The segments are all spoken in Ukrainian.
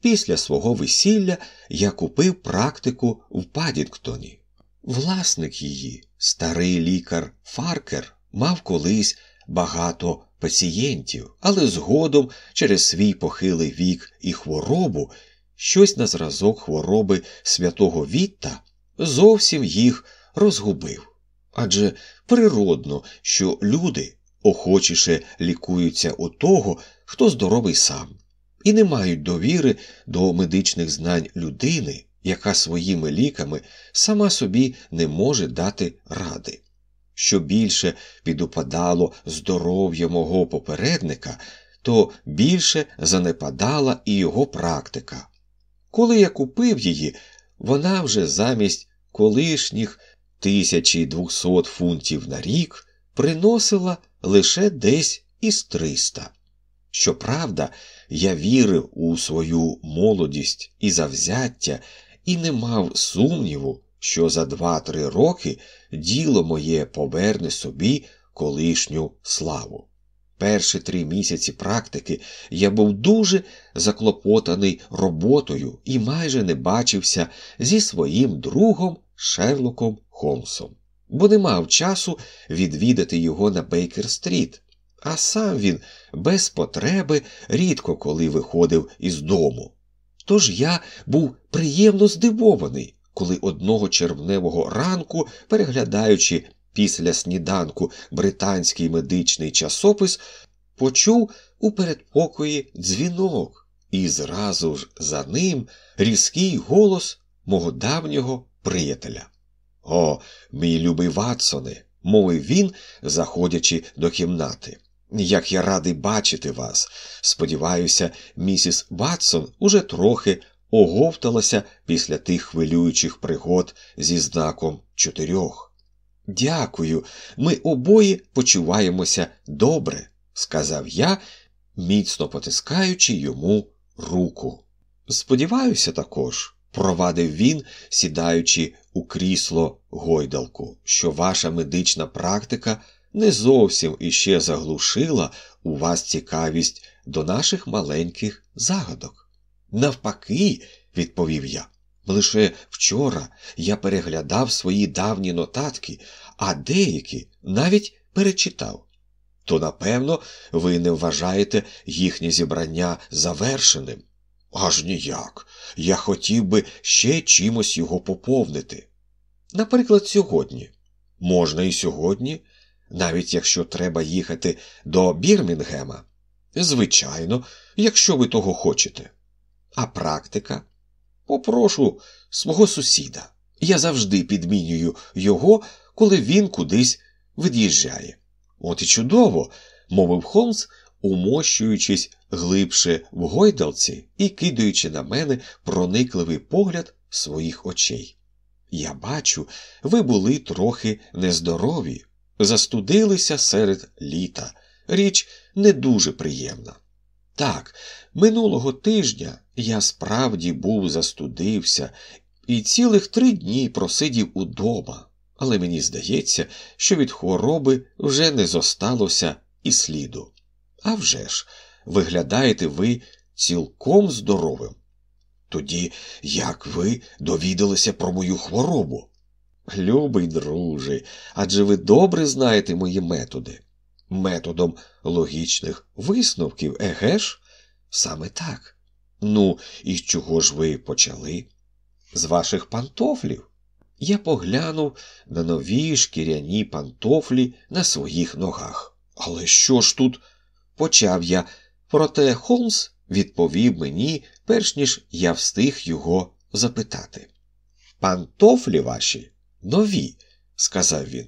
після свого весілля я купив практику в Падінгтоні. Власник її, старий лікар Фаркер, мав колись багато пацієнтів, але згодом через свій похилий вік і хворобу, щось на зразок хвороби святого Вітта зовсім їх розгубив. Адже природно, що люди охочіше лікуються у того, хто здоровий сам, і не мають довіри до медичних знань людини, яка своїми ліками сама собі не може дати ради. Що більше підупадало здоров'я мого попередника, то більше занепадала і його практика. Коли я купив її, вона вже замість колишніх 1200 фунтів на рік приносила лише десь із 300. Щоправда, я вірив у свою молодість і завзяття і не мав сумніву, що за 2-3 роки діло моє поверне собі колишню славу. Перші три місяці практики я був дуже заклопотаний роботою і майже не бачився зі своїм другом Шерлоком Холмсом, бо не мав часу відвідати його на Бейкер-стріт, а сам він без потреби рідко коли виходив із дому. Тож я був приємно здивований, коли одного червневого ранку, переглядаючи після сніданку британський медичний часопис, почув у передпокої дзвінок, і зразу ж за ним різкий голос мого давнього приятеля. О, мій любий Ватсоне, мовив він, заходячи до кімнати. Як я радий бачити вас. Сподіваюся, місіс Ватсон уже трохи оговталася після тих хвилюючих пригод зі знаком чотирьох. Дякую, ми обоє почуваємося добре, сказав я, міцно потискаючи йому руку. Сподіваюся, також, провадив він, сідаючи у крісло гойдалку, що ваша медична практика не зовсім іще заглушила у вас цікавість до наших маленьких загадок. Навпаки, відповів я. Лише вчора я переглядав свої давні нотатки, а деякі навіть перечитав. То, напевно, ви не вважаєте їхнє зібрання завершеним. Аж ніяк. Я хотів би ще чимось його поповнити. Наприклад, сьогодні. Можна і сьогодні, навіть якщо треба їхати до Бірмінгема. Звичайно, якщо ви того хочете. А практика? Попрошу свого сусіда. Я завжди підмінюю його, коли він кудись від'їжджає. От і чудово, мовив Холмс, умощуючись глибше в гойдалці і кидаючи на мене проникливий погляд своїх очей. Я бачу, ви були трохи нездорові, застудилися серед літа. Річ не дуже приємна. Так, минулого тижня я справді був застудився і цілих три дні просидів удома, але мені здається, що від хвороби вже не зосталося і сліду. А вже ж, виглядаєте ви цілком здоровим. Тоді як ви довідалися про мою хворобу? Любий друже, адже ви добре знаєте мої методи. Методом логічних висновків, еге ж? Саме так. Ну, і з чого ж ви почали? З ваших пантофлів. Я поглянув на нові шкіряні пантофлі на своїх ногах. Але що ж тут? почав я, проте Холмс відповів мені, перш ніж я встиг його запитати. Пантофлі ваші нові, сказав він.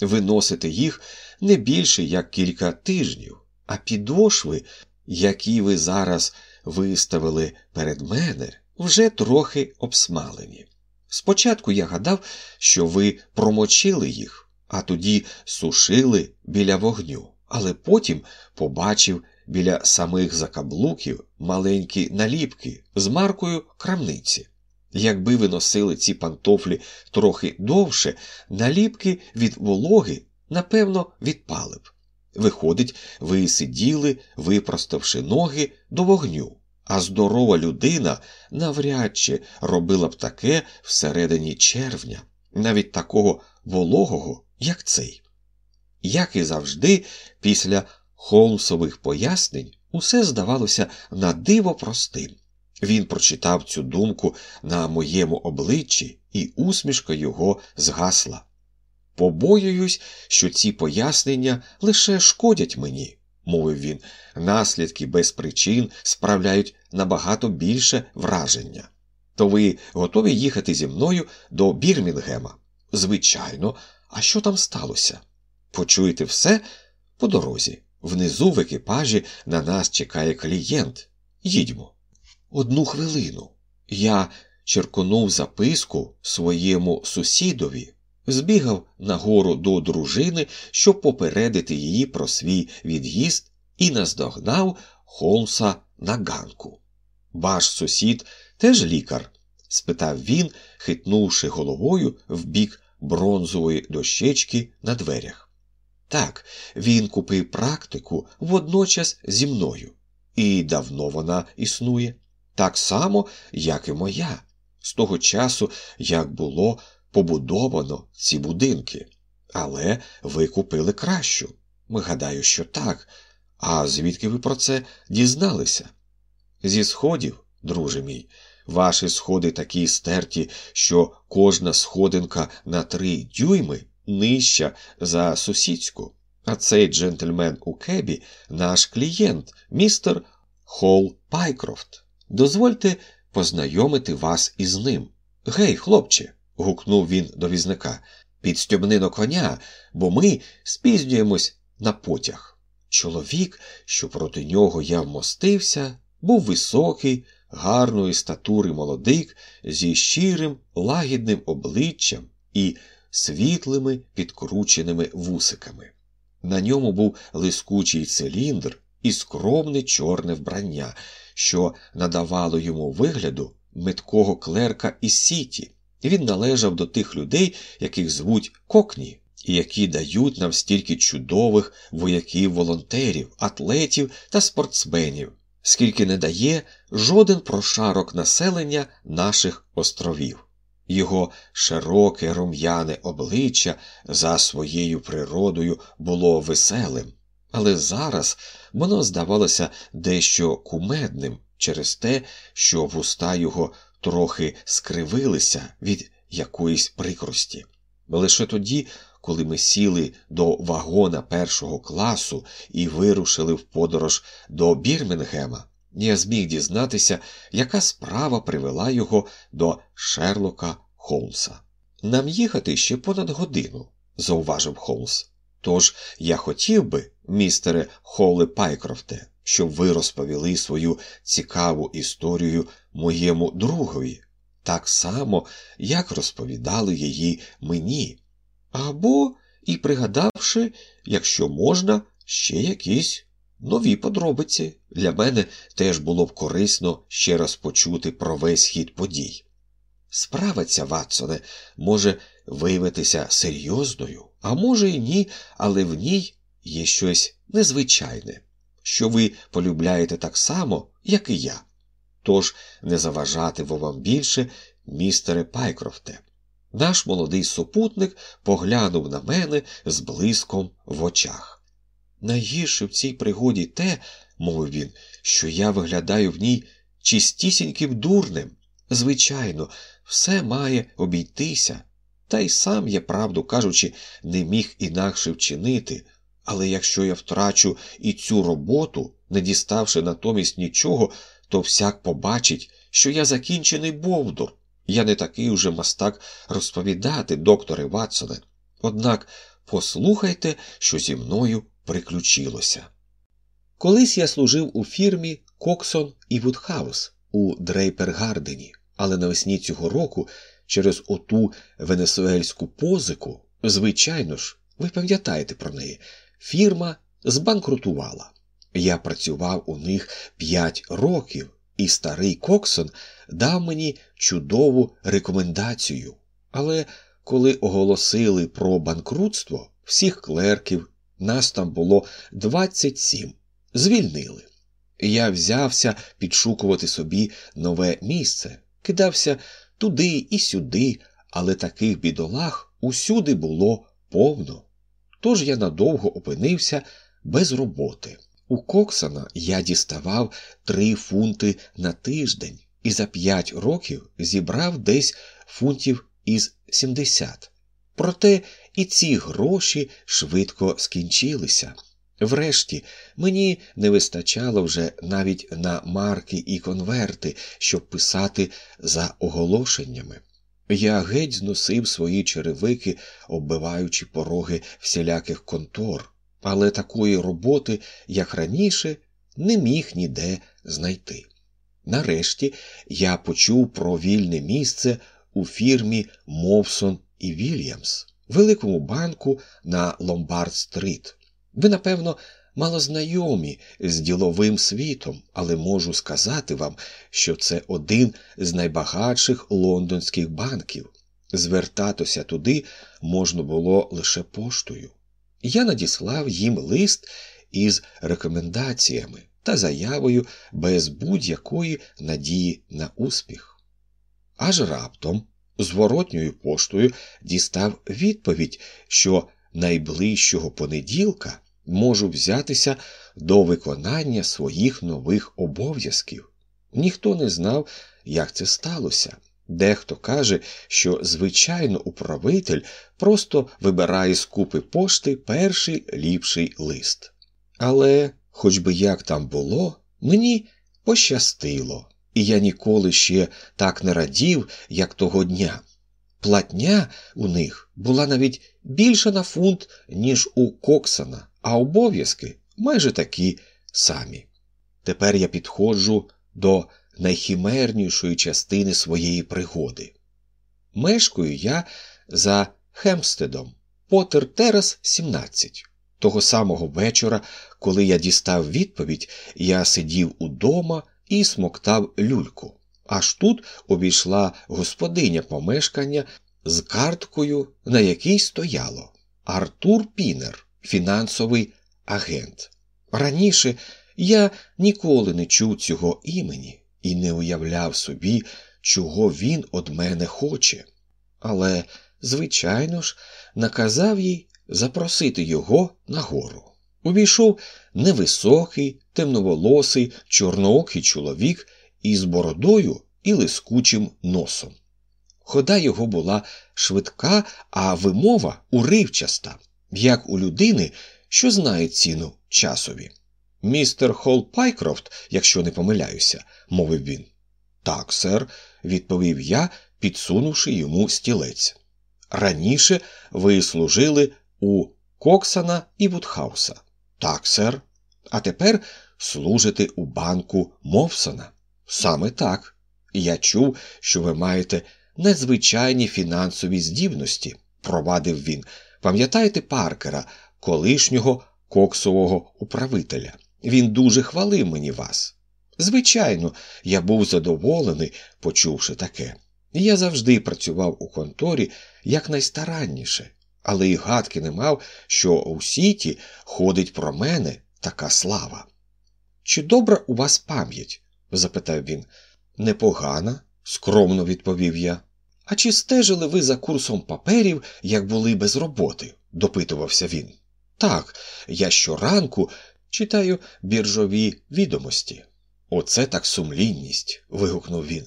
Ви носите їх не більше як кілька тижнів, а підошви, які ви зараз виставили перед мене, вже трохи обсмалені. Спочатку я гадав, що ви промочили їх, а тоді сушили біля вогню, але потім побачив біля самих закаблуків маленькі наліпки з маркою крамниці. Якби ви носили ці пантофлі трохи довше, наліпки від вологи, напевно, відпали б. Виходить, ви сиділи, випроставши ноги до вогню, а здорова людина навряд чи робила б таке всередині червня, навіть такого вологого, як цей. Як і завжди, після Холмсових пояснень усе здавалося на диво простим. Він прочитав цю думку на моєму обличчі, і усмішка його згасла. Побоююсь, що ці пояснення лише шкодять мені, мовив він, наслідки без причин справляють набагато більше враження. То ви готові їхати зі мною до Бірмінгема? Звичайно, а що там сталося? Почуєте все по дорозі. Внизу в екіпажі на нас чекає клієнт. Їдьмо. Одну хвилину. Я черконув записку своєму сусідові, збігав нагору до дружини, щоб попередити її про свій від'їзд, і наздогнав Холмса на ганку. Ваш сусід теж лікар? спитав він, хитнувши головою в бік бронзової дощечки на дверях. Так, він купив практику водночас зі мною, і давно вона існує, так само, як і моя, з того часу, як було побудовано ці будинки. Але ви купили кращу. Ми Гадаю, що так. А звідки ви про це дізналися? Зі сходів, друже мій, ваші сходи такі стерті, що кожна сходинка на три дюйми нижча за сусідську. А цей джентльмен у кебі наш клієнт, містер Холл Пайкрофт. Дозвольте познайомити вас із ним. Гей, хлопче, гукнув він до візника, підстьобни до коня, бо ми спізнюємось на потяг. Чоловік, що проти нього я вмостився, був високий, гарної статури молодик зі щирим, лагідним обличчям і світлими підкрученими вусиками. На ньому був лискучий циліндр і скромне чорне вбрання, що надавало йому вигляду меткого клерка із сіті. Він належав до тих людей, яких звуть кокні, і які дають нам стільки чудових вояків-волонтерів, атлетів та спортсменів, скільки не дає жоден прошарок населення наших островів. Його широке рум'яне обличчя за своєю природою було веселим, але зараз воно здавалося дещо кумедним через те, що вуста його трохи скривилися від якоїсь прикрості. Лише тоді, коли ми сіли до вагона першого класу і вирушили в подорож до Бірмінгема, я зміг дізнатися, яка справа привела його до Шерлока Холмса. Нам їхати ще понад годину, зауважив Холмс. Тож я хотів би, містере Холле Пайкрофте, щоб ви розповіли свою цікаву історію моєму другові, так само, як розповідали її мені, або і пригадавши, якщо можна, ще якісь нові подробиці. Для мене теж було б корисно ще раз почути про весь хід подій. Справа ця, Ватсоне, може виявитися серйозною, а може і ні, але в ній є щось незвичайне, що ви полюбляєте так само, як і я. Тож не заважатиме вам більше, містере Пайкрофте. Наш молодий супутник поглянув на мене з блиском в очах. Найгірше в цій пригоді те, мовив він, що я виглядаю в ній чистісіньким дурнем. Звичайно, все має обійтися, та й сам я, правду кажучи, не міг інакше вчинити. Але якщо я втрачу і цю роботу, не діставши натомість нічого, то всяк побачить, що я закінчений Бовдур. Я не такий уже мастак розповідати, докторе Ватсоне. Однак послухайте, що зі мною приключилося. Колись я служив у фірмі Коксон і Вудхаус, у Дрейпергардені, але навесні цього року через оту венесуельську позику, звичайно ж, ви пам'ятаєте про неї, фірма збанкрутувала. Я працював у них п'ять років, і старий Коксон дав мені чудову рекомендацію. Але коли оголосили про банкрутство, всіх клерків, нас там було 27, звільнили. Я взявся підшукувати собі нове місце, кидався туди і сюди, але таких бідолах усюди було повно. Тож я надовго опинився без роботи. У Коксана я діставав три фунти на тиждень і за п'ять років зібрав десь фунтів із 70. Проте і ці гроші швидко скінчилися. Врешті мені не вистачало вже навіть на марки і конверти, щоб писати за оголошеннями. Я геть зносив свої черевики, оббиваючи пороги всіляких контор, але такої роботи, як раніше, не міг ніде знайти. Нарешті я почув про вільне місце у фірмі Мовсон і Вільямс, великому банку на Ломбард Стрит. Ви, напевно, мало знайомі з діловим світом, але можу сказати вам, що це один з найбагатших лондонських банків. Звертатися туди можна було лише поштою. Я надіслав їм лист із рекомендаціями та заявою без будь-якої надії на успіх. Аж раптом зворотньою поштою дістав відповідь, що найближчого понеділка можу взятися до виконання своїх нових обов'язків. Ніхто не знав, як це сталося. Дехто каже, що звичайно управитель просто вибирає з купи пошти перший ліпший лист. Але, хоч би як там було, мені пощастило, і я ніколи ще так не радів, як того дня. Платня у них була навіть більша на фунт, ніж у Коксана, а обов'язки майже такі самі. Тепер я підходжу до найхімернішої частини своєї пригоди. Мешкаю я за Хемстедом, Потер Терас, 17. Того самого вечора, коли я дістав відповідь, я сидів удома і смоктав люльку. Аж тут обійшла господиня помешкання з карткою, на якій стояло Артур Пінер, фінансовий агент. Раніше я ніколи не чув цього імені і не уявляв собі, чого він од мене хоче. Але, звичайно ж, наказав їй запросити його нагору. Увійшов невисокий, темноволосий, чорноокий чоловік із бородою і лискучим носом. Хода його була швидка, а вимова уривчаста, як у людини, що знає ціну часові. Містер Холл Пайкрофт, якщо не помиляюся, мовив він. Так, сер, відповів я, підсунувши йому стілець. Раніше ви служили у Коксона і Вудхауса. Так, сер. А тепер служите у банку Мовсона. Саме так. Я чув, що ви маєте незвичайні фінансові здібності, провадив він. Пам'ятаєте Паркера, колишнього коксового управителя? Він дуже хвалив мені вас. Звичайно, я був задоволений, почувши таке. Я завжди працював у конторі якнайстаранніше, але й гадки не мав, що у сіті ходить про мене така слава. Чи добра у вас пам'ять? Запитав він. Непогана, скромно відповів я. А чи стежили ви за курсом паперів, як були без роботи? допитувався він. Так, я щоранку читаю біржові відомості. Оце так сумлінність. вигукнув він.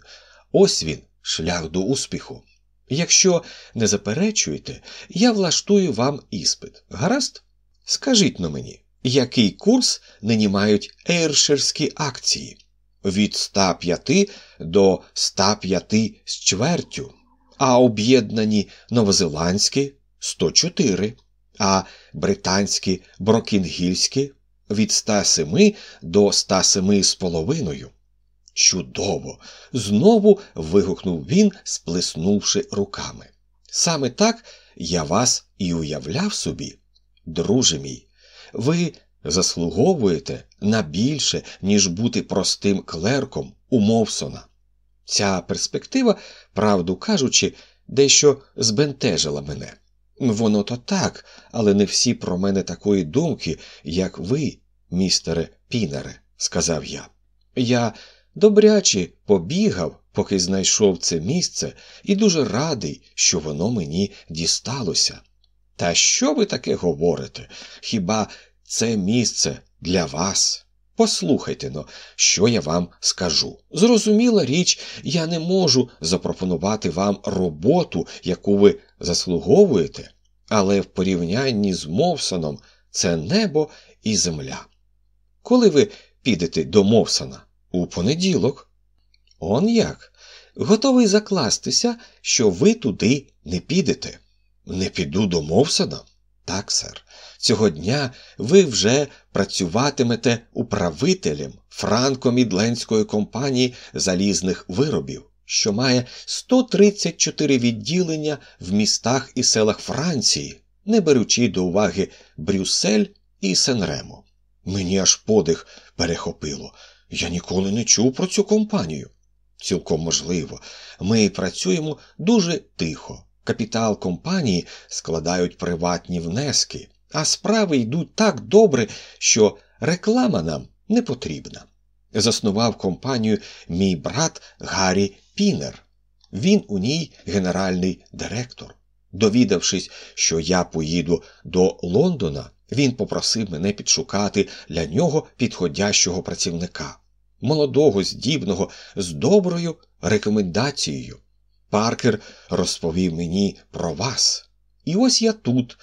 Ось він, шлях до успіху. Якщо не заперечуєте, я влаштую вам іспит. Гаразд? Скажіть на мені, який курс нині мають ейрширські акції? Від 105 до 105 з чвертю, а об'єднані новозеландські 104, а британські брокінгільські від 107 до 107 з половиною. Чудово! знову вигукнув він, сплеснувши руками. Саме так я вас і уявляв собі, друже мій, ви заслуговуєте на більше, ніж бути простим клерком у Мовсона. Ця перспектива, правду кажучи, дещо збентежила мене. Воно то так, але не всі про мене такої думки, як ви, містере Пінере, сказав я. Я добряче побігав, поки знайшов це місце, і дуже радий, що воно мені дісталося. Та що ви таке говорите? Хіба це місце для вас? Послухайте но, що я вам скажу. Зрозуміла річ, я не можу запропонувати вам роботу, яку ви заслуговуєте, але в порівнянні з Мовсоном це небо і земля. Коли ви підете до Мовсона? У понеділок. Он як? Готовий закластися, що ви туди не підете. Не піду до Мовсона? Так, сер. Цього дня ви вже працюватимете управителем франко-мідленської компанії залізних виробів, що має 134 відділення в містах і селах Франції, не беручи до уваги Брюссель і Сенремо. Мені аж подих перехопило. Я ніколи не чув про цю компанію. Цілком можливо, ми працюємо дуже тихо. Капітал компанії складають приватні внески, а справи йдуть так добре, що реклама нам не потрібна. Заснував компанію мій брат Гаррі Пінер. Він у ній генеральний директор. Довідавшись, що я поїду до Лондона, він попросив мене підшукати для нього підходящого працівника, молодого, здібного, з доброю рекомендацією. Паркер розповів мені про вас. І ось я тут.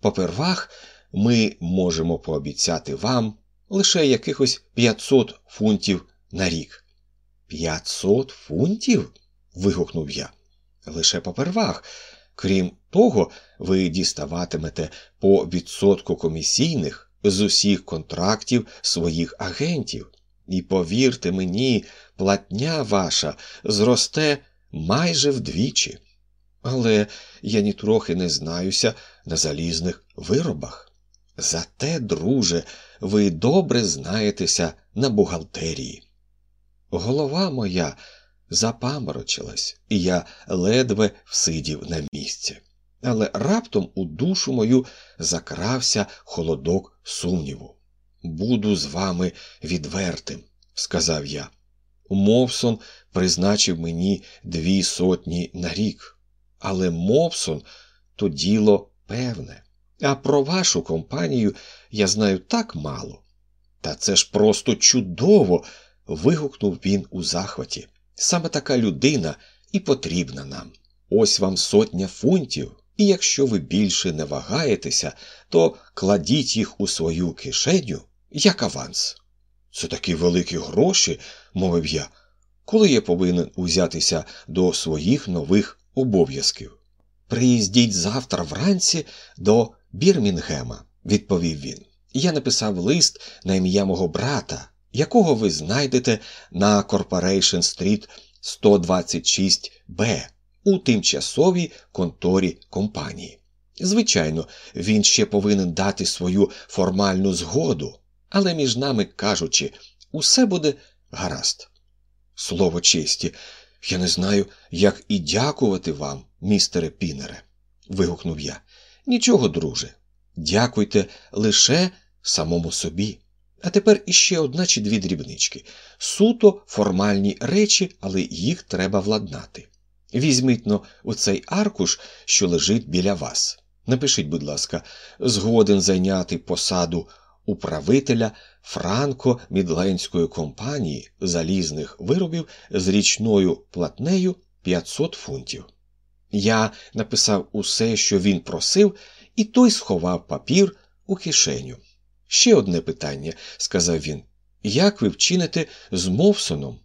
Попервах ми можемо пообіцяти вам лише якихось 500 фунтів на рік. 500 фунтів? вигукнув я. Лише попервах. Крім того, ви діставатимете по відсотку комісійних з усіх контрактів своїх агентів. І повірте мені, платня ваша зросте майже вдвічі. Але я нітрохи не знаюся на залізних виробах. Зате, друже, ви добре знаєтеся на бухгалтерії. Голова моя запаморочилась, і я ледве всидів на місці. Але раптом у душу мою закрався холодок сумніву. Буду з вами відвертим, сказав я. Мовсон призначив мені дві сотні на рік. Але Мовсон то діло певне. А про вашу компанію я знаю так мало. Та це ж просто чудово. вигукнув він у захваті. Саме така людина і потрібна нам. Ось вам сотня фунтів, і якщо ви більше не вагаєтеся, то кладіть їх у свою кишеню як аванс. Це такі великі гроші, мовив я, коли я повинен узятися до своїх нових обов'язків. Приїздіть завтра вранці до Бірмінгема, відповів він. Я написав лист на ім'я мого брата, якого ви знайдете на Корпорейшн Стріт 126Б у тимчасовій конторі компанії. Звичайно, він ще повинен дати свою формальну згоду, але між нами кажучи, усе буде гаразд. Слово честі, я не знаю, як і дякувати вам, містере Пінере, вигукнув я. Нічого, друже. Дякуйте лише самому собі. А тепер іще одна чи дві дрібнички. Суто формальні речі, але їх треба владнати. Візьміть но у цей аркуш, що лежить біля вас. Напишіть, будь ласка, згоден зайняти посаду управителя Франко-Мідленської компанії залізних виробів з річною платнею 500 фунтів. Я написав усе, що він просив, і той сховав папір у кишеню. Ще одне питання, сказав він. Як ви вчините з Мовсоном?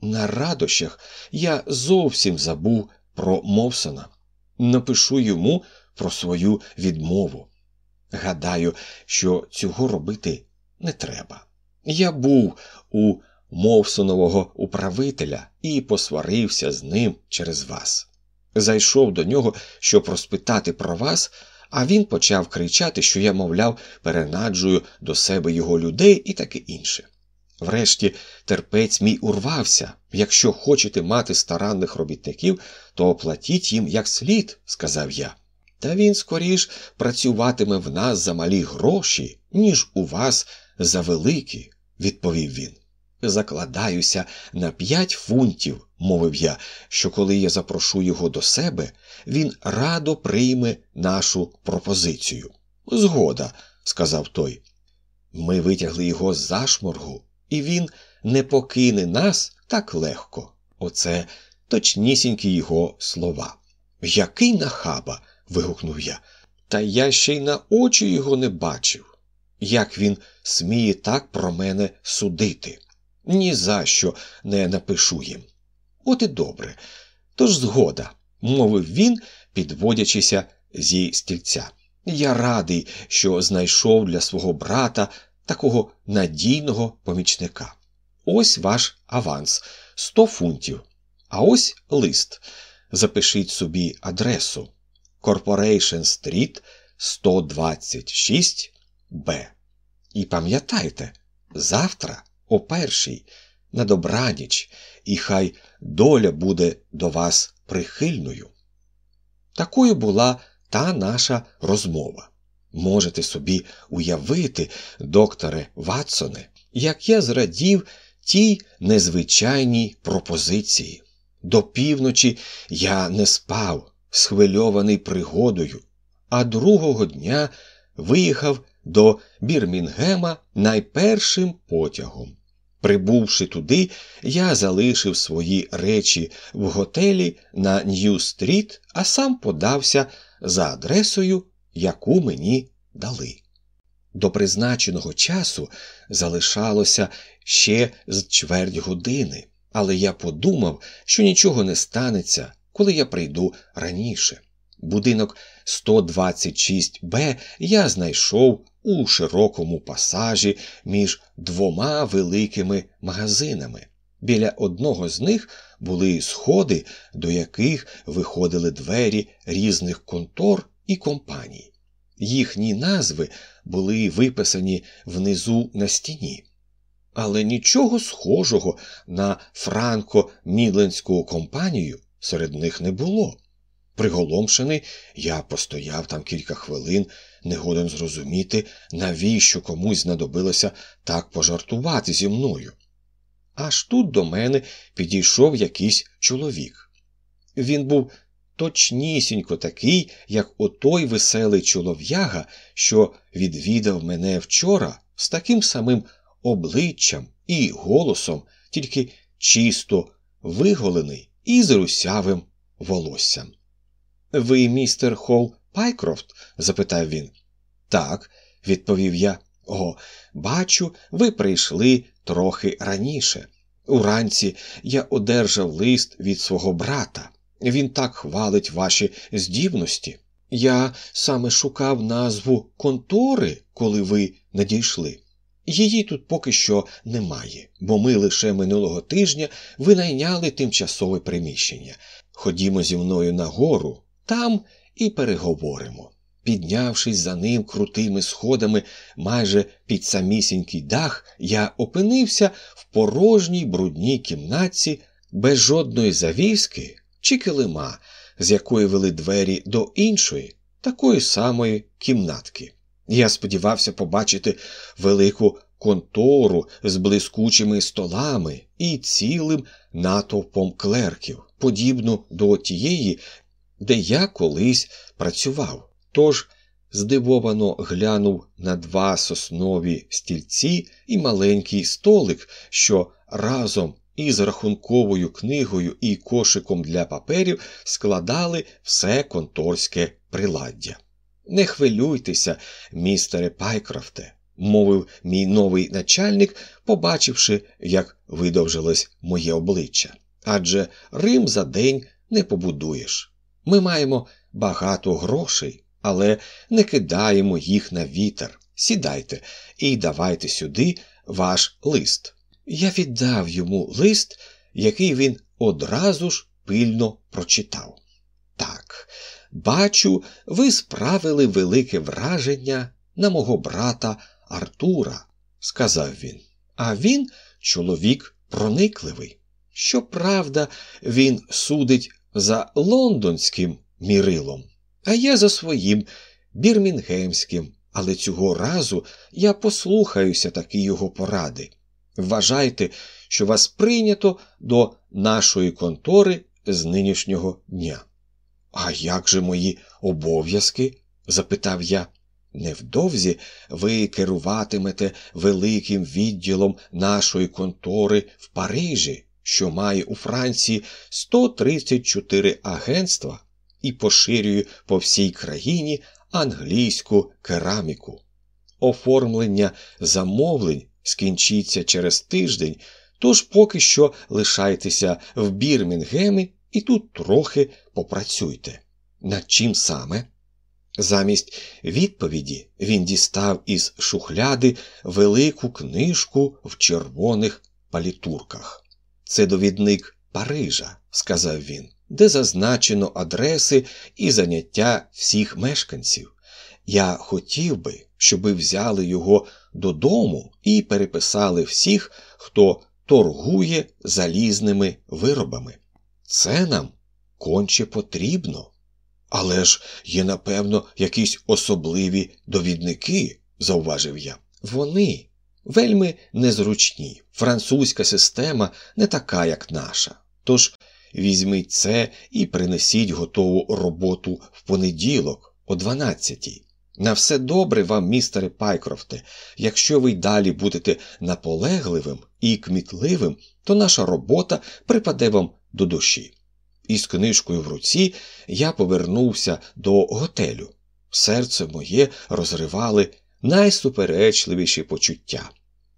На радощах я зовсім забув про Мовсона. Напишу йому про свою відмову. Гадаю, що цього робити не треба. Я був у Мовсонового управителя і посварився з ним через вас. Зайшов до нього, щоб розпитати про вас, а він почав кричати, що я, мовляв, перенаджую до себе його людей і таке інше. Врешті терпець мій урвався. Якщо хочете мати старанних робітників, то оплатіть їм як слід, сказав я. Та він скоріш працюватиме в нас за малі гроші, ніж у вас за великі, відповів він. Закладаюся на п'ять фунтів, мовив я, що коли я запрошу його до себе, він радо прийме нашу пропозицію. Згода, сказав той. Ми витягли його з зашморгу, і він не покине нас так легко. Оце точнісінькі його слова. Який нахаба. Вигукнув я. Та я ще й на очі його не бачив. Як він сміє так про мене судити? Ні за що не напишу їм. От і добре. Тож згода, мовив він, підводячися зі стільця. Я радий, що знайшов для свого брата такого надійного помічника. Ось ваш аванс сто фунтів. А ось лист. Запишіть собі адресу Corporation Street 126 Б. І пам'ятайте, завтра о першій на добраніч, і хай доля буде до вас прихильною. Такою була та наша розмова. Можете собі уявити, докторе Ватсоне, як я зрадів тій незвичайній пропозиції. До півночі я не спав, схвильований пригодою, а другого дня виїхав до Бірмінгема найпершим потягом. Прибувши туди, я залишив свої речі в готелі на Нью-стріт, а сам подався за адресою, яку мені дали. До призначеного часу залишалося ще з чверть години, але я подумав, що нічого не станеться, коли я прийду раніше. Будинок 126Б я знайшов у широкому пасажі між двома великими магазинами. Біля одного з них були сходи, до яких виходили двері різних контор і компаній. Їхні назви були виписані внизу на стіні. Але нічого схожого на франко-мідленську компанію серед них не було. Приголомшений, я постояв там кілька хвилин, не годен зрозуміти, навіщо комусь знадобилося так пожартувати зі мною. Аж тут до мене підійшов якийсь чоловік. Він був точнісінько такий, як отой веселий чолов'яга, що відвідав мене вчора з таким самим обличчям і голосом, тільки чисто виголений і з русявим волоссям. Ви містер Холл Пайкрофт? запитав він. Так, відповів я. О, бачу, ви прийшли трохи раніше. Уранці я одержав лист від свого брата. Він так хвалить ваші здібності. Я саме шукав назву контори, коли ви надійшли. Її тут поки що немає, бо ми лише минулого тижня винайняли тимчасове приміщення. Ходімо зі мною нагору, там і переговоримо. Піднявшись за ним крутими сходами майже під самісінький дах, я опинився в порожній брудній кімнатці без жодної завіски чи килима, з якої вели двері до іншої, такої самої кімнатки. Я сподівався побачити велику контору з блискучими столами і цілим натовпом клерків, подібну до тієї, де я колись працював. Тож здивовано глянув на два соснові стільці і маленький столик, що разом із рахунковою книгою і кошиком для паперів складали все конторське приладдя. Не хвилюйтеся, містере Пайкрофте, мовив мій новий начальник, побачивши, як видовжилось моє обличчя. Адже Рим за день не побудуєш. Ми маємо багато грошей, але не кидаємо їх на вітер. Сідайте і давайте сюди ваш лист. Я віддав йому лист, який він одразу ж пильно прочитав. Так, бачу, ви справили велике враження на мого брата Артура, сказав він. А він чоловік проникливий. Щоправда, він судить за лондонським мірилом, а я за своїм бірмінгемським, але цього разу я послухаюся такі його поради. Вважайте, що вас прийнято до нашої контори з нинішнього дня. А як же мої обов'язки? запитав я. Невдовзі ви керуватимете великим відділом нашої контори в Парижі, що має у Франції 134 агентства і поширює по всій країні англійську кераміку. Оформлення замовлень скінчиться через тиждень, тож поки що лишайтеся в Бірмінгемі і тут трохи попрацюйте. Над чим саме? Замість відповіді він дістав із шухляди велику книжку в червоних палітурках. Це довідник Парижа, сказав він, де зазначено адреси і заняття всіх мешканців. Я хотів би, щоб взяли його додому і переписали всіх, хто торгує залізними виробами. Це нам конче потрібно. Але ж є, напевно, якісь особливі довідники, зауважив я. Вони вельми незручні. Французька система не така, як наша. Тож візьміть це і принесіть готову роботу в понеділок, о 12 На все добре вам, містере Пайкрофте, якщо ви й далі будете наполегливим і кмітливим, то наша робота припаде вам до душі. Із книжкою в руці я повернувся до готелю. Серце моє розривали найсуперечливіші почуття.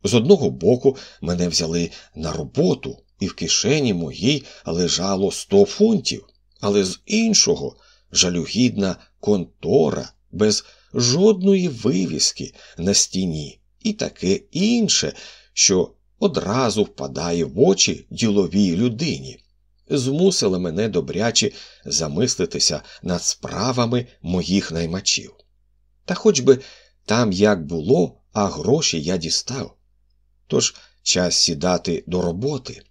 З одного боку мене взяли на роботу, і в кишені моїй лежало сто фунтів, але з іншого жалюгідна контора без жодної вивіски на стіні і таке інше, що одразу впадає в очі діловій людині змусила мене добряче замислитися над справами моїх наймачів. Та хоч би там як було, а гроші я дістав. Тож час сідати до роботи.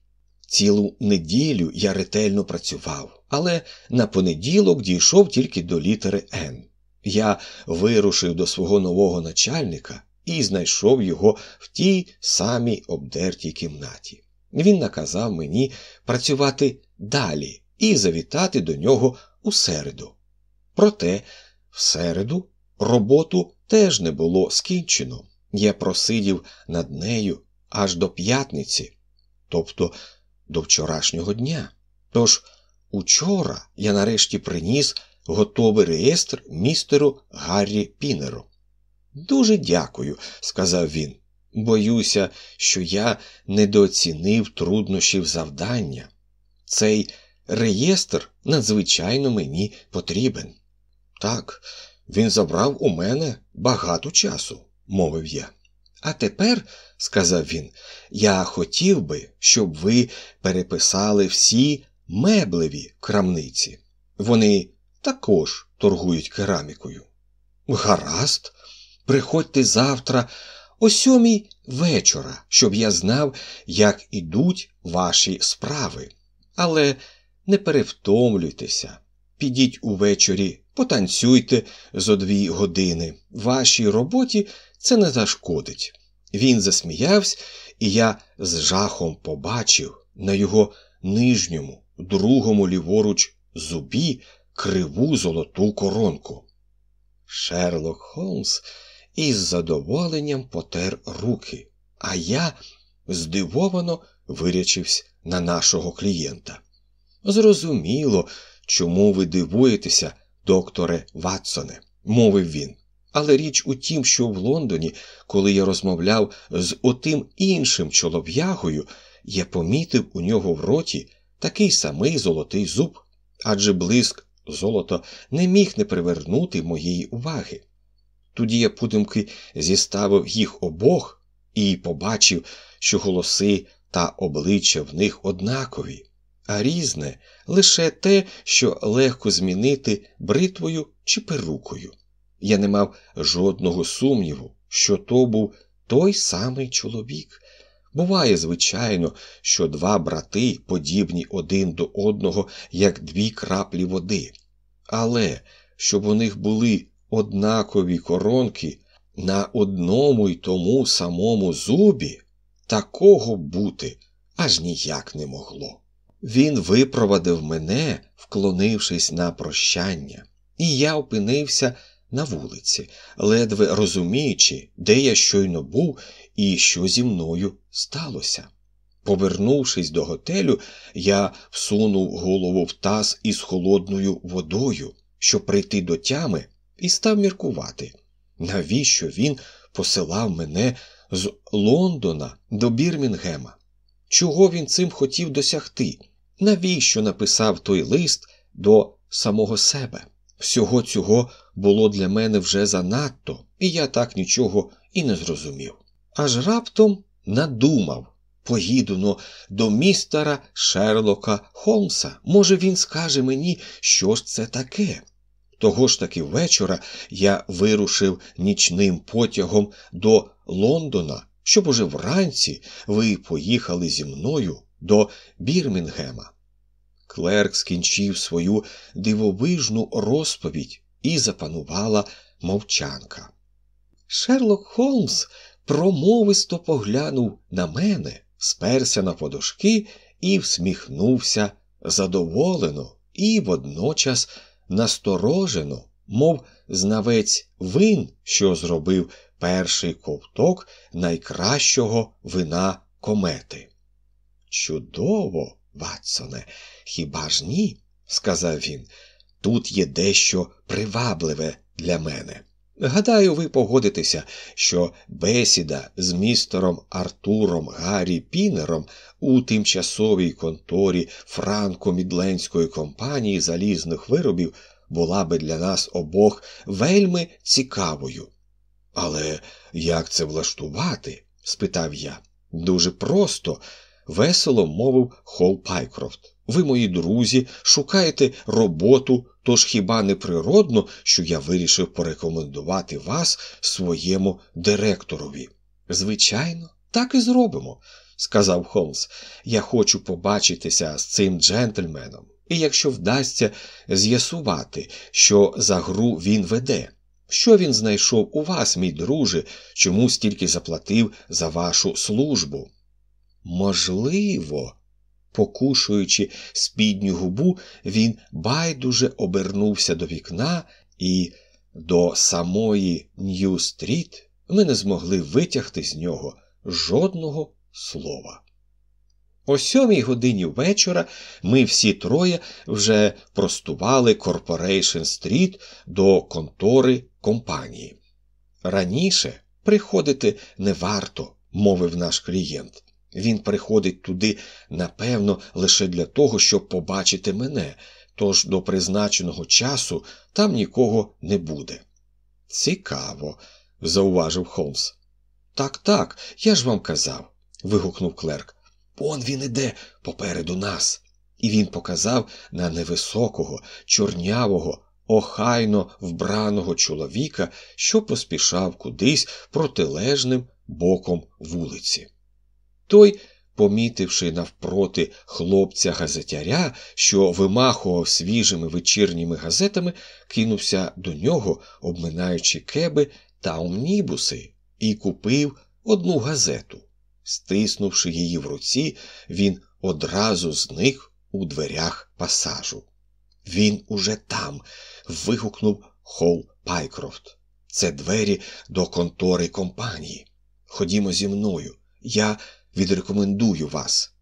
Цілу неділю я ретельно працював, але на понеділок дійшов тільки до літери Н. Я вирушив до свого нового начальника і знайшов його в тій самій обдертій кімнаті. Він наказав мені працювати далі і завітати до нього у середу. Проте, в середу роботу теж не було скінчено. Я просидів над нею аж до п'ятниці, тобто до вчорашнього дня. Тож учора я нарешті приніс готовий реєстр містеру Гаррі Пінеру. Дуже дякую, сказав він. Боюся, що я недооцінив труднощів завдання. Цей реєстр надзвичайно мені потрібен. Так, він забрав у мене багато часу, мовив я. А тепер, сказав він, я хотів би, щоб ви переписали всі меблеві крамниці. Вони також торгують керамікою. Гаразд, приходьте завтра о сьомій вечора, щоб я знав, як ідуть ваші справи. Але не перевтомлюйтеся, підіть увечері, потанцюйте зо дві години. Вашій роботі це не зашкодить. Він засміявся, і я з жахом побачив на його нижньому, другому ліворуч зубі криву золоту коронку. Шерлок Холмс із задоволенням потер руки, а я здивовано вирячився на нашого клієнта. Зрозуміло, чому ви дивуєтеся, докторе Ватсоне, мовив він. Але річ у тім, що в Лондоні, коли я розмовляв з отим іншим чолов'ягою, я помітив у нього в роті такий самий золотий зуб, адже блиск золота не міг не привернути моєї уваги. Тоді я подумки зіставив їх обох і побачив, що голоси та обличчя в них однакові, а різне лише те, що легко змінити бритвою чи перукою. Я не мав жодного сумніву, що то був той самий чоловік. Буває, звичайно, що два брати подібні один до одного, як дві краплі води. Але щоб у них були однакові коронки на одному й тому самому зубі, такого бути аж ніяк не могло. Він випровадив мене, вклонившись на прощання, і я опинився на вулиці, ледве розуміючи, де я щойно був і що зі мною сталося. Повернувшись до готелю, я всунув голову в таз із холодною водою, щоб прийти до тями, і став міркувати, навіщо він посилав мене з Лондона до Бірмінгема. Чого він цим хотів досягти? Навіщо написав той лист до самого себе? Всього цього було для мене вже занадто, і я так нічого і не зрозумів. Аж раптом надумав поїдуно до містера Шерлока Холмса. Може, він скаже мені, що ж це таке. Того ж таки вечора я вирушив нічним потягом до Лондона, щоб уже вранці ви поїхали зі мною до Бірмінгема. Клерк скінчив свою дивовижну розповідь і запанувала мовчанка. Шерлок Холмс промовисто поглянув на мене, сперся на подушки і всміхнувся задоволено і водночас насторожено, мов знавець вин, що зробив перший ковток найкращого вина комети. Чудово, Ватсоне, хіба ж ні? сказав він. Тут є дещо привабливе для мене. Гадаю, ви погодитеся, що бесіда з містером Артуром Гаррі Пінером у тимчасовій конторі Франко-Мідленської компанії залізних виробів була би для нас обох вельми цікавою. Але як це влаштувати? спитав я. Дуже просто, весело мовив Холл Пайкрофт. Ви, мої друзі, шукаєте роботу, тож хіба не природно, що я вирішив порекомендувати вас своєму директорові? Звичайно, так і зробимо, сказав Холмс. Я хочу побачитися з цим джентльменом, і якщо вдасться з'ясувати, що за гру він веде. Що він знайшов у вас, мій друже, чому стільки заплатив за вашу службу? Можливо, покушуючи спідню губу, він байдуже обернувся до вікна, і до самої Нью-стріт ми не змогли витягти з нього жодного слова. О сьомій годині вечора ми всі троє вже простували Корпорейшн стріт до контори компанії. Раніше приходити не варто, мовив наш клієнт. Він приходить туди, напевно, лише для того, щоб побачити мене, тож до призначеного часу там нікого не буде. Цікаво, зауважив Холмс. Так, так, я ж вам казав. вигукнув клерк. Он він іде попереду нас. І він показав на невисокого, чорнявого, охайно вбраного чоловіка, що поспішав кудись протилежним боком вулиці. Той, помітивши навпроти хлопця газетяря, що вимахував свіжими вечірніми газетами, кинувся до нього, обминаючи кеби та омнібуси, і купив одну газету. Стиснувши її в руці, він одразу зник у дверях пасажу. Він уже там. Вигукнув Холл Пайкрофт. Це двері до контори компанії. Ходімо зі мною. Я відрекомендую вас.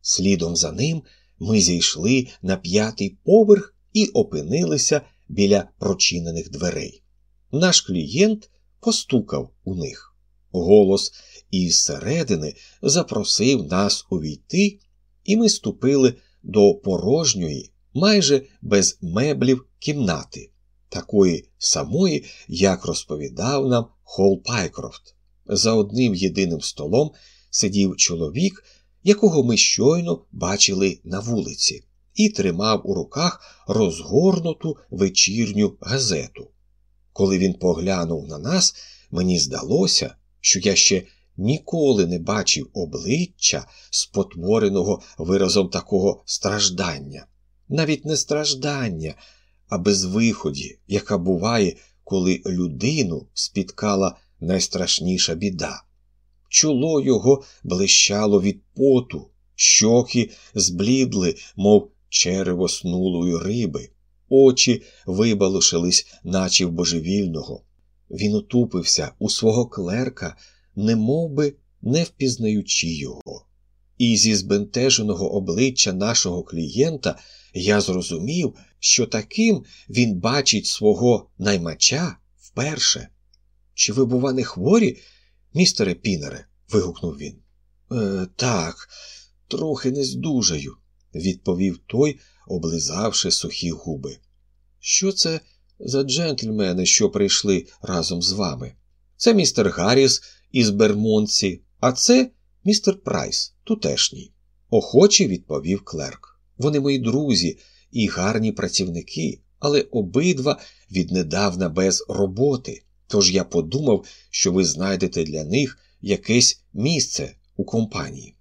Слідом за ним ми зійшли на п'ятий поверх і опинилися біля прочинених дверей. Наш клієнт постукав у них. Голос із середини запросив нас увійти, і ми ступили до порожньої, майже без меблів кімнати, такої самої, як розповідав нам Холл Пайкрофт. За одним єдиним столом сидів чоловік, якого ми щойно бачили на вулиці, і тримав у руках розгорнуту вечірню газету. Коли він поглянув на нас, мені здалося, що я ще ніколи не бачив обличчя, спотвореного виразом такого страждання, навіть не страждання, а безвиході, яка буває, коли людину спіткала найстрашніша біда. Чоло його блищало від поту, щоки зблідли, мов черево снулої риби, очі вибалушились, наче в божевільного. Він утупився у свого клерка, немов би не впізнаючи його. І зі збентеженого обличчя нашого клієнта я зрозумів, що таким він бачить свого наймача вперше. Чи ви, бува, не хворі, містере Пінере? вигукнув він. «Е, Так, трохи не здужаю, відповів той, облизавши сухі губи. Що це за джентльмени, що прийшли разом з вами? Це містер Гарріс із Бермонці, а це містер Прайс, тутешній. Охоче відповів клерк. Вони мої друзі і гарні працівники, але обидва віднедавна без роботи. Тож я подумав, що ви знайдете для них якесь місце у компанії.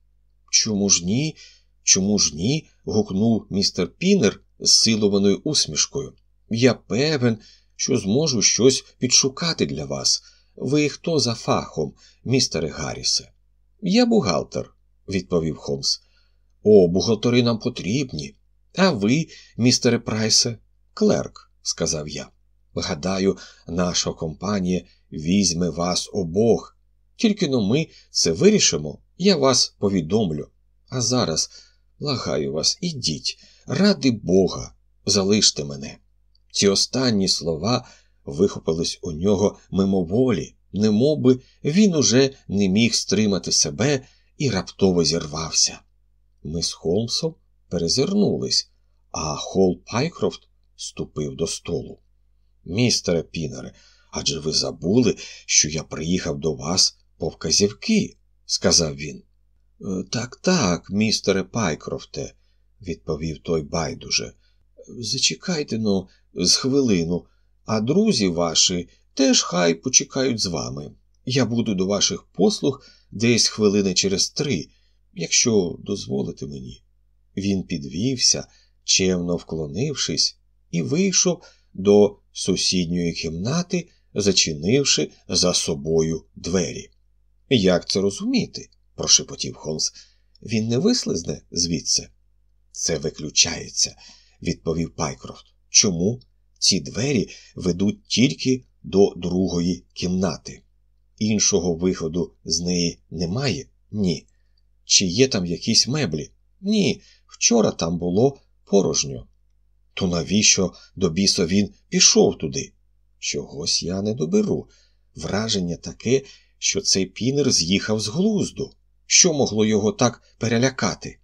Чому ж ні? Чому ж ні? гукнув містер Пінер з силованою усмішкою. Я певен, що зможу щось підшукати для вас. Ви хто за фахом, містере Гаррісе? Я бухгалтер, відповів Холмс. О, бухгалтери нам потрібні. А ви, містере Прайсе, клерк, сказав я. Гадаю, наша компанія візьме вас обох. Тільки но ми це вирішимо, я вас повідомлю. А зараз, лагаю вас, ідіть, ради Бога, залиште мене. Ці останні слова вихопились у нього мимоволі, немовби він уже не міг стримати себе і раптово зірвався. Ми з Холмсом перезирнулись, а Хол Пайкрофт ступив до столу. Містере Пінере, адже ви забули, що я приїхав до вас по вказівки, сказав він. «Е, так, так, містере Пайкрофте, відповів той байдуже. Зачекайте ну, з хвилину, а друзі ваші теж хай почекають з вами. Я буду до ваших послуг десь хвилини через три, якщо дозволите мені. Він підвівся, чемно вклонившись, і вийшов до сусідньої кімнати, зачинивши за собою двері. Як це розуміти? прошепотів Холмс. Він не вислизне звідси? Це виключається, відповів Пайкрофт. Чому? Ці двері ведуть тільки до другої кімнати. Іншого виходу з неї немає? Ні. Чи є там якісь меблі? Ні. Вчора там було порожньо. То навіщо до біса він пішов туди? Чогось я не доберу. Враження таке, що цей пінер з'їхав з глузду. Що могло його так перелякати?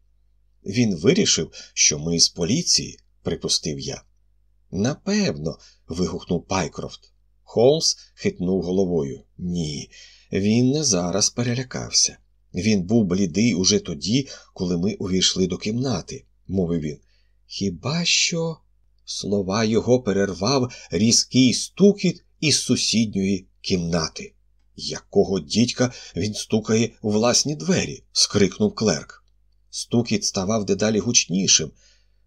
Він вирішив, що ми з поліції, припустив я. Напевно, вигукнув Пайкрофт. Холмс хитнув головою. Ні, він не зараз перелякався. Він був блідий уже тоді, коли ми увійшли до кімнати, мовив він. Хіба що. Слова його перервав різкий стукіт із сусідньої кімнати. Якого дідька він стукає у власні двері? скрикнув клерк. Стукіт ставав дедалі гучнішим.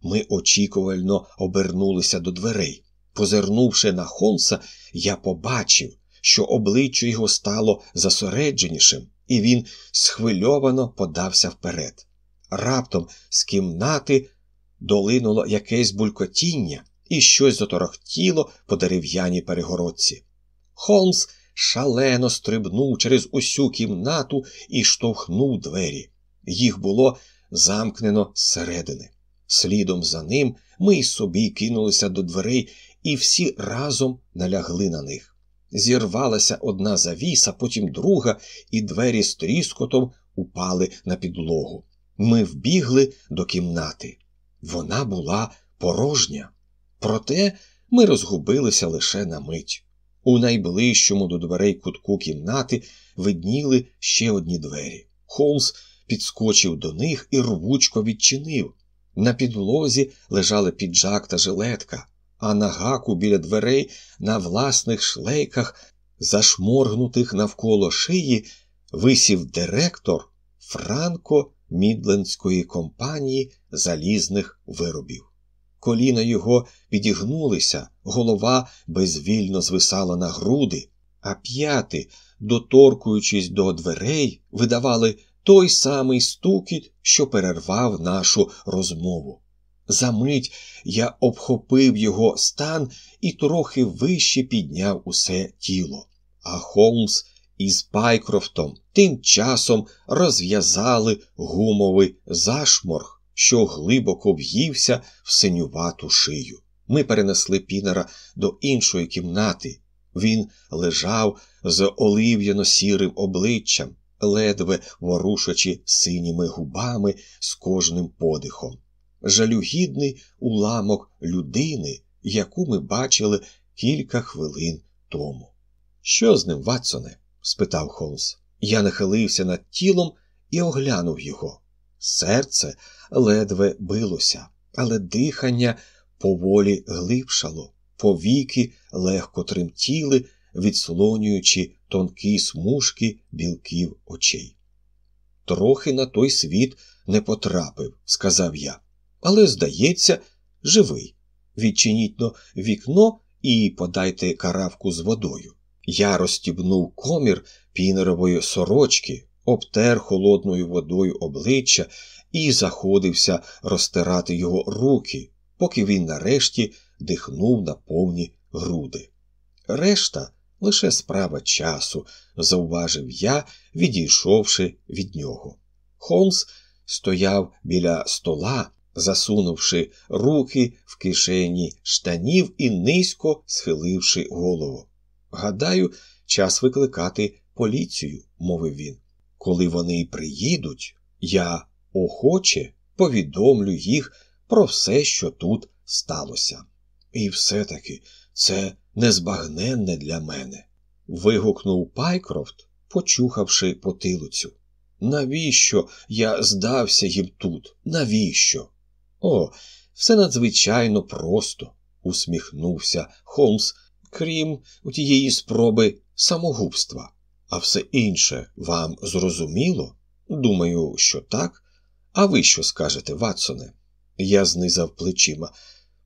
Ми очікувально обернулися до дверей. Позирнувши на Холмса, я побачив, що обличчя його стало засередженішим, і він схвильовано подався вперед. Раптом з кімнати долинуло якесь булькотіння і щось заторохтіло по дерев'яній перегородці. Холмс шалено стрибнув через усю кімнату і штовхнув двері. Їх було замкнено зсередини. Слідом за ним ми й собі кинулися до дверей і всі разом налягли на них. Зірвалася одна завіса, потім друга, і двері з тріскотом упали на підлогу. Ми вбігли до кімнати. Вона була порожня. Проте ми розгубилися лише на мить. У найближчому до дверей кутку кімнати видніли ще одні двері. Холмс підскочив до них і рвучко відчинив. На підлозі лежали піджак та жилетка, а на гаку біля дверей на власних шлейках, зашморгнутих навколо шиї, висів директор Франко Мідлендської компанії залізних виробів. Коліна його підігнулися, голова безвільно звисала на груди, а п'яти, доторкуючись до дверей, видавали той самий стукіт, що перервав нашу розмову. Замить я обхопив його стан і трохи вище підняв усе тіло. А Холмс із Пайкрофтом тим часом розв'язали гумовий зашморг, що глибоко в'ївся в синювату шию. Ми перенесли Пінера до іншої кімнати. Він лежав з олив'яно сірим обличчям, ледве ворушачи синіми губами з кожним подихом. Жалюгідний уламок людини, яку ми бачили кілька хвилин тому. Що з ним, Ватсоне? спитав Холмс. Я нахилився над тілом і оглянув його. Серце ледве билося, але дихання поволі глибшало, повіки легко тремтіли, відслонюючи тонкі смужки білків очей. Трохи на той світ не потрапив, сказав я, але, здається, живий. Відчиніть но вікно і подайте каравку з водою. Я розстібнув комір пінерової сорочки, обтер холодною водою обличчя і заходився розтирати його руки, поки він нарешті дихнув на повні груди. Решта лише справа часу, зауважив я, відійшовши від нього. Холмс стояв біля стола, засунувши руки в кишені штанів і низько схиливши голову. Гадаю, час викликати поліцію, мовив він. Коли вони приїдуть, я охоче повідомлю їх про все, що тут сталося. І все-таки це незбагненне для мене. вигукнув Пайкрофт, почухавши потилицю. Навіщо я здався їм тут? Навіщо? О, все надзвичайно просто, усміхнувся Холмс, крім тієї спроби самогубства. А все інше вам зрозуміло? Думаю, що так. А ви що скажете, Ватсоне? Я знизав плечима.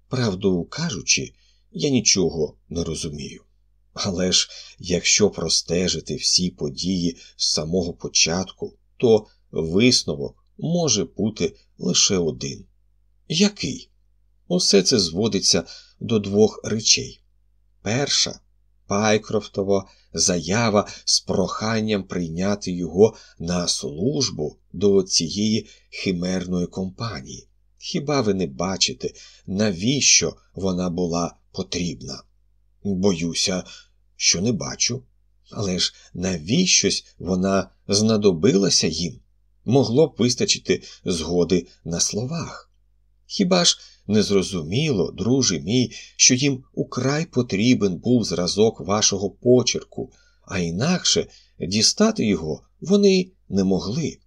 Правду кажучи, я нічого не розумію. Але ж якщо простежити всі події з самого початку, то висновок може бути лише один. Який? Усе це зводиться до двох речей. Перша Пайкрофтова заява з проханням прийняти його на службу до цієї химерної компанії. Хіба ви не бачите, навіщо вона була потрібна? Боюся, що не бачу. Але ж навіщось вона знадобилася їм? Могло б вистачити згоди на словах. Хіба ж незрозуміло, друже мій, що їм украй потрібен був зразок вашого почерку, а інакше дістати його вони не могли.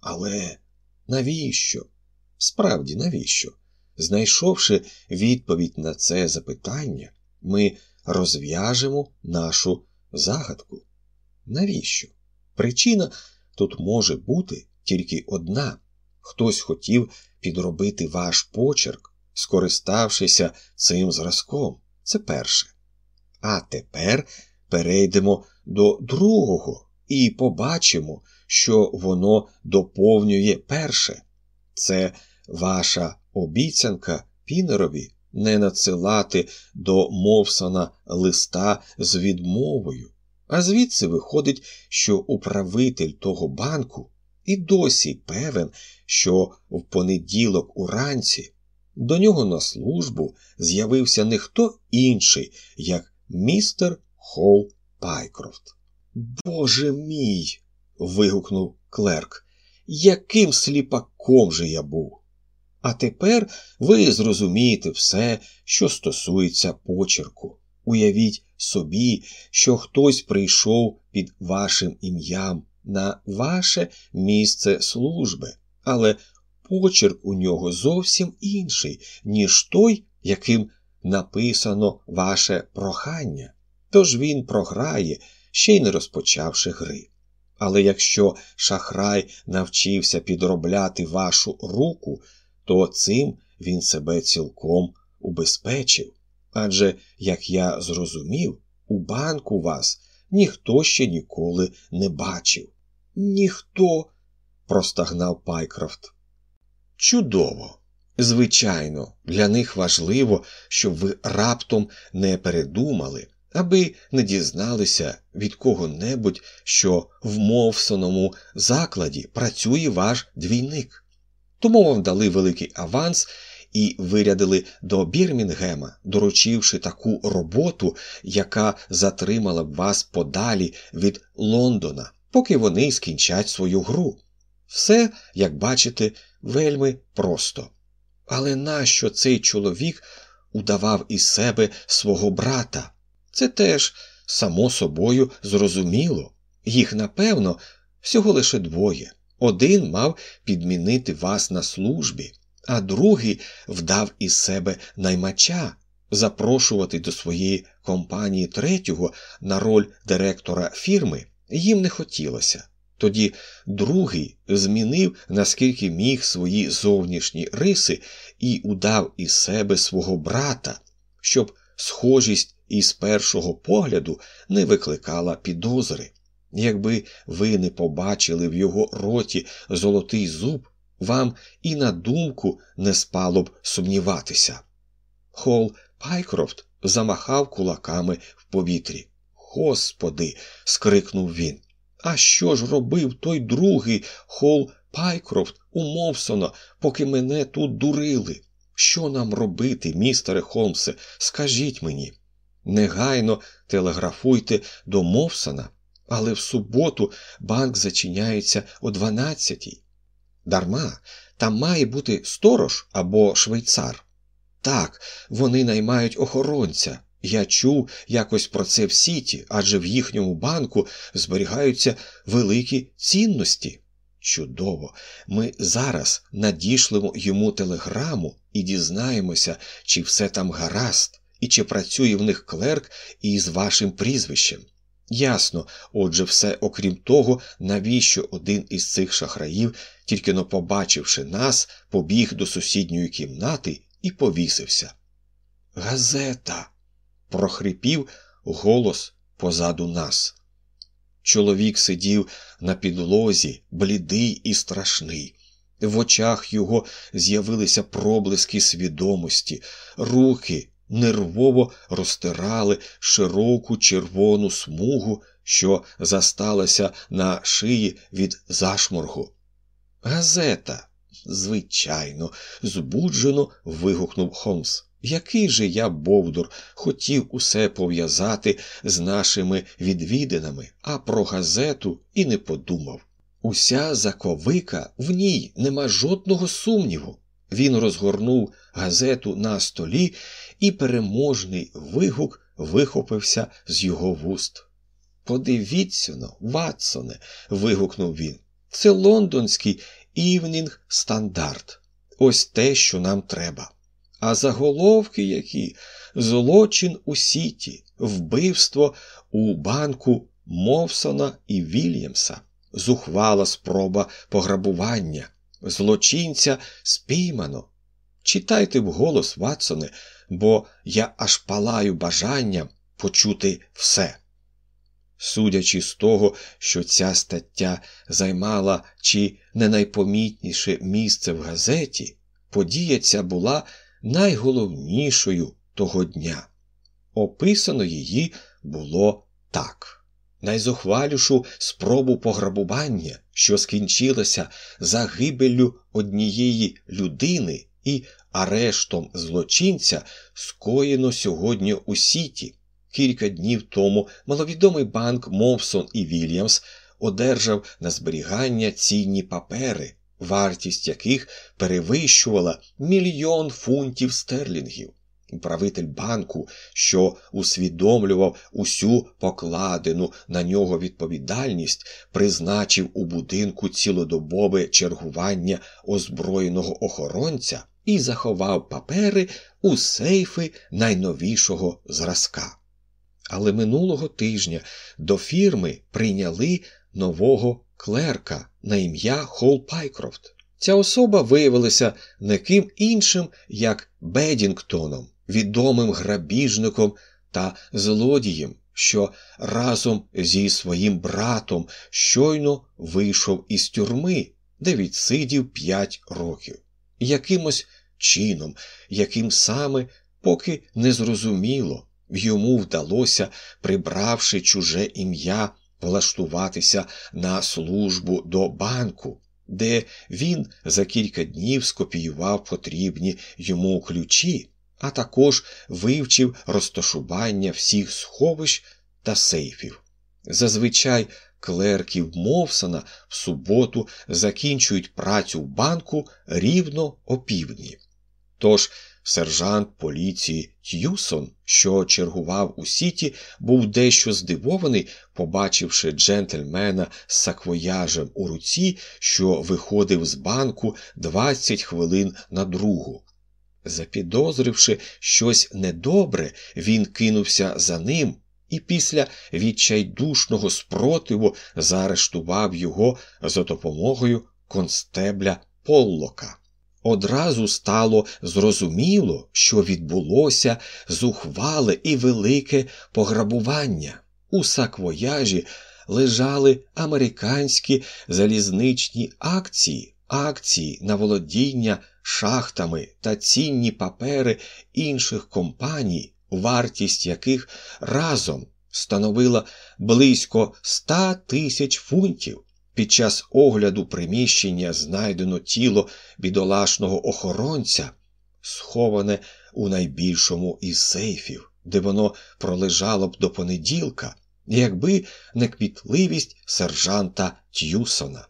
Але навіщо? Справді, навіщо? Знайшовши відповідь на це запитання, ми розв'яжемо нашу загадку. Навіщо? Причина тут може бути тільки одна. Хтось хотів підробити ваш почерк, скориставшися цим зразком. Це перше. А тепер перейдемо до другого і побачимо, що воно доповнює перше. Це ваша обіцянка Пінерові не надсилати до Мовсана листа з відмовою. А звідси виходить, що управитель того банку і досі певен, що в понеділок уранці до нього на службу з'явився не хто інший, як містер Холл Пайкрофт. Боже мій. вигукнув клерк. Яким сліпаком же я був? А тепер ви зрозумієте все, що стосується почерку. Уявіть собі, що хтось прийшов під вашим ім'ям, на ваше місце служби, але почерк у нього зовсім інший, ніж той, яким написано ваше прохання. Тож він програє, ще й не розпочавши гри. Але якщо шахрай навчився підробляти вашу руку, то цим він себе цілком убезпечив. Адже, як я зрозумів, у банку вас ніхто ще ніколи не бачив. Ніхто, простагнав Пайкрофт. Чудово. Звичайно, для них важливо, щоб ви раптом не передумали, аби не дізналися від кого-небудь, що в мовсоному закладі працює ваш двійник. Тому вам дали великий аванс і вирядили до Бірмінгема, доручивши таку роботу, яка затримала б вас подалі від Лондона, поки вони скінчать свою гру. Все, як бачите, вельми просто. Але нащо цей чоловік удавав із себе свого брата? Це теж, само собою, зрозуміло. Їх, напевно, всього лише двоє. Один мав підмінити вас на службі, а другий вдав із себе наймача запрошувати до своєї компанії третього на роль директора фірми їм не хотілося. Тоді другий змінив, наскільки міг свої зовнішні риси і удав із себе свого брата, щоб схожість із першого погляду не викликала підозри. Якби ви не побачили в його роті золотий зуб, вам і на думку не спало б сумніватися. Хол Пайкрофт замахав кулаками в повітрі. Господи. скрикнув він. А що ж робив той другий Хол Пайкрофт у Мовсона, поки мене тут дурили? Що нам робити, містере Холмсе? Скажіть мені. Негайно телеграфуйте до Мовсона, але в суботу банк зачиняється о 12-й. Дарма, там має бути сторож або швейцар. Так, вони наймають охоронця. Я чув якось про це в Сіті, адже в їхньому банку зберігаються великі цінності. Чудово, ми зараз надішлемо йому телеграму і дізнаємося, чи все там гаразд, і чи працює в них клерк із вашим прізвищем. Ясно, отже, все окрім того, навіщо один із цих шахраїв, тільки но побачивши нас, побіг до сусідньої кімнати і повісився. Газета. Прохрипів голос позаду нас. Чоловік сидів на підлозі, блідий і страшний. В очах його з'явилися проблиски свідомості, руки нервово розтирали широку червону смугу, що засталася на шиї від зашморгу. Газета, звичайно, збуджено вигукнув Холмс. Який же я, Бовдур, хотів усе пов'язати з нашими відвідинами, а про газету і не подумав. Уся заковика в ній нема жодного сумніву. Він розгорнув газету на столі, і переможний вигук вихопився з його вуст. Подивіться но, Ватсоне, вигукнув він. Це лондонський івнінг стандарт. Ось те, що нам треба. А заголовки які злочин у Сіті, вбивство у банку Мовсона і Вільямса, зухвала спроба пограбування, злочинця спіймано. Читайте вголос, Ватсоне, бо я аж палаю бажанням почути все. Судячи з того, що ця стаття займала чи не найпомітніше місце в газеті, подія ця була найголовнішою того дня. Описано її було так. Найзухвалішу спробу пограбування, що скінчилася загибеллю однієї людини і арештом злочинця, скоєно сьогодні у Сіті. Кілька днів тому маловідомий банк Мовсон і Вільямс одержав на зберігання цінні папери, вартість яких перевищувала мільйон фунтів стерлінгів. Управитель банку, що усвідомлював усю покладену на нього відповідальність, призначив у будинку цілодобове чергування озброєного охоронця і заховав папери у сейфи найновішого зразка. Але минулого тижня до фірми прийняли нового клерка на ім'я Холл Пайкрофт. Ця особа виявилася не ким іншим, як Бедінгтоном, відомим грабіжником та злодієм, що разом зі своїм братом щойно вийшов із тюрми, де відсидів п'ять років. Якимось чином, яким саме, поки не зрозуміло, йому вдалося, прибравши чуже ім'я, влаштуватися на службу до банку, де він за кілька днів скопіював потрібні йому ключі, а також вивчив розташування всіх сховищ та сейфів. Зазвичай клерків Мовсона в суботу закінчують працю в банку рівно опівдні. Тож сержант поліції Т'юсон, що чергував у сіті, був дещо здивований, побачивши джентльмена з саквояжем у руці, що виходив з банку 20 хвилин на другу. Запідозривши щось недобре, він кинувся за ним і після відчайдушного спротиву заарештував його за допомогою констебля Поллока. Одразу стало зрозуміло, що відбулося зухвале і велике пограбування. У саквояжі лежали американські залізничні акції, акції на володіння шахтами та цінні папери інших компаній, вартість яких разом становила близько 100 тисяч фунтів. Під час огляду приміщення знайдено тіло бідолашного охоронця, сховане у найбільшому із сейфів, де воно пролежало б до понеділка, якби не квітливість сержанта Т'юсона.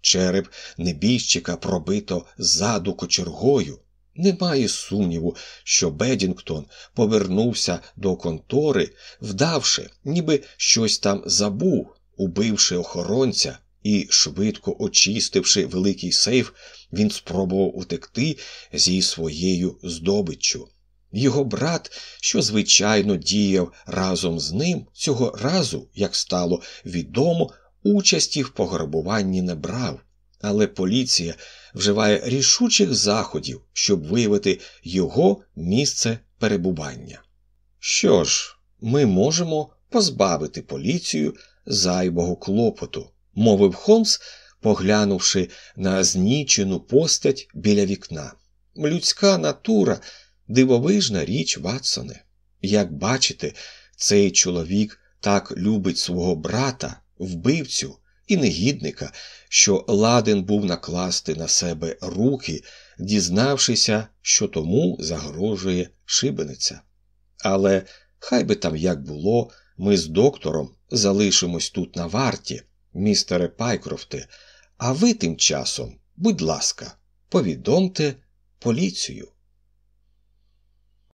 Череп небіжчика пробито ззаду кочергою. Немає сумніву, що Бедінгтон повернувся до контори, вдавши, ніби щось там забув, убивши охоронця. І, швидко очистивши великий сейф, він спробував утекти зі своєю здобиччю. Його брат, що звичайно діяв разом з ним, цього разу, як стало відомо, участі в пограбуванні не брав, але поліція вживає рішучих заходів, щоб виявити його місце перебування. Що ж, ми можемо позбавити поліцію зайвого клопоту мовив Холмс, поглянувши на знічену постать біля вікна. Людська натура дивовижна річ, Ватсоне. Як бачите, цей чоловік так любить свого брата, вбивцю і негідника, що ладен був накласти на себе руки, дізнавшися, що тому загрожує шибениця. Але хай би там як було, ми з доктором залишимось тут на варті містере Пайкрофте, а ви тим часом, будь ласка, повідомте поліцію.